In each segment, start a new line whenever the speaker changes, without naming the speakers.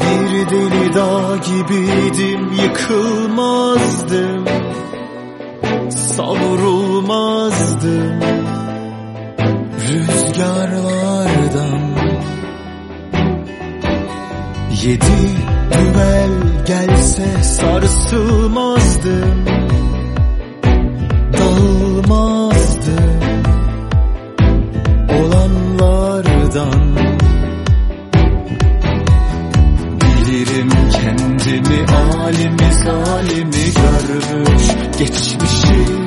Bir deli dağ gibiydim yıkılmazdım Savrulmazdım. Rüzgarlardan Yedi düvel gelse sarsılmazdım Dağılmazdım. Olanlardan alimi zalimi görmüş geçmişim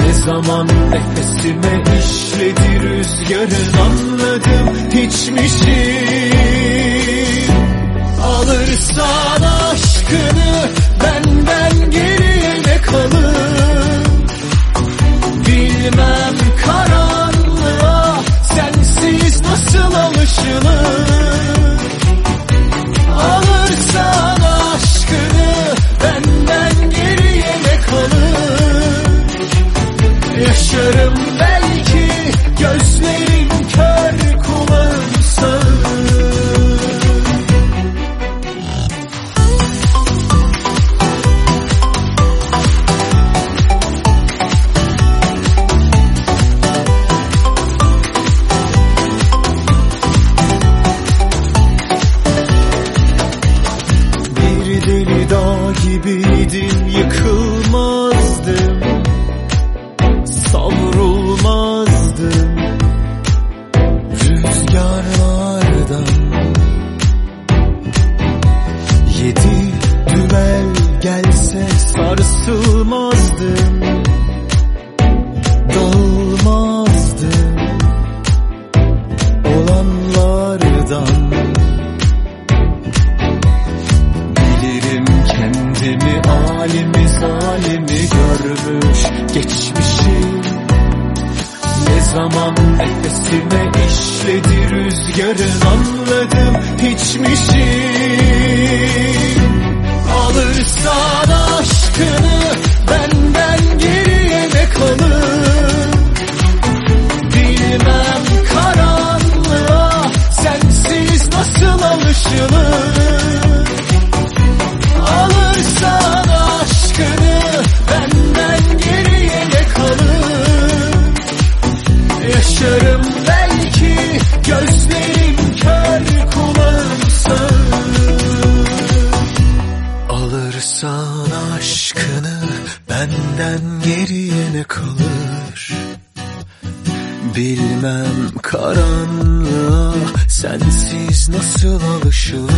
Ne zaman nefesime işledi rüzgarın anladım hiçmişim Alırsan Yaşarım belki gözlerim Yedi düvel gelse sarsılmazdım Dağılmazdım Olanlardan. Bilirim kendimi alimi zaman nefesime işledi rüzgarın anladım hiçmişim. Alırsan aşkını benden geriye ne kalır? Bilmem karanlığa sensiz nasıl alışılır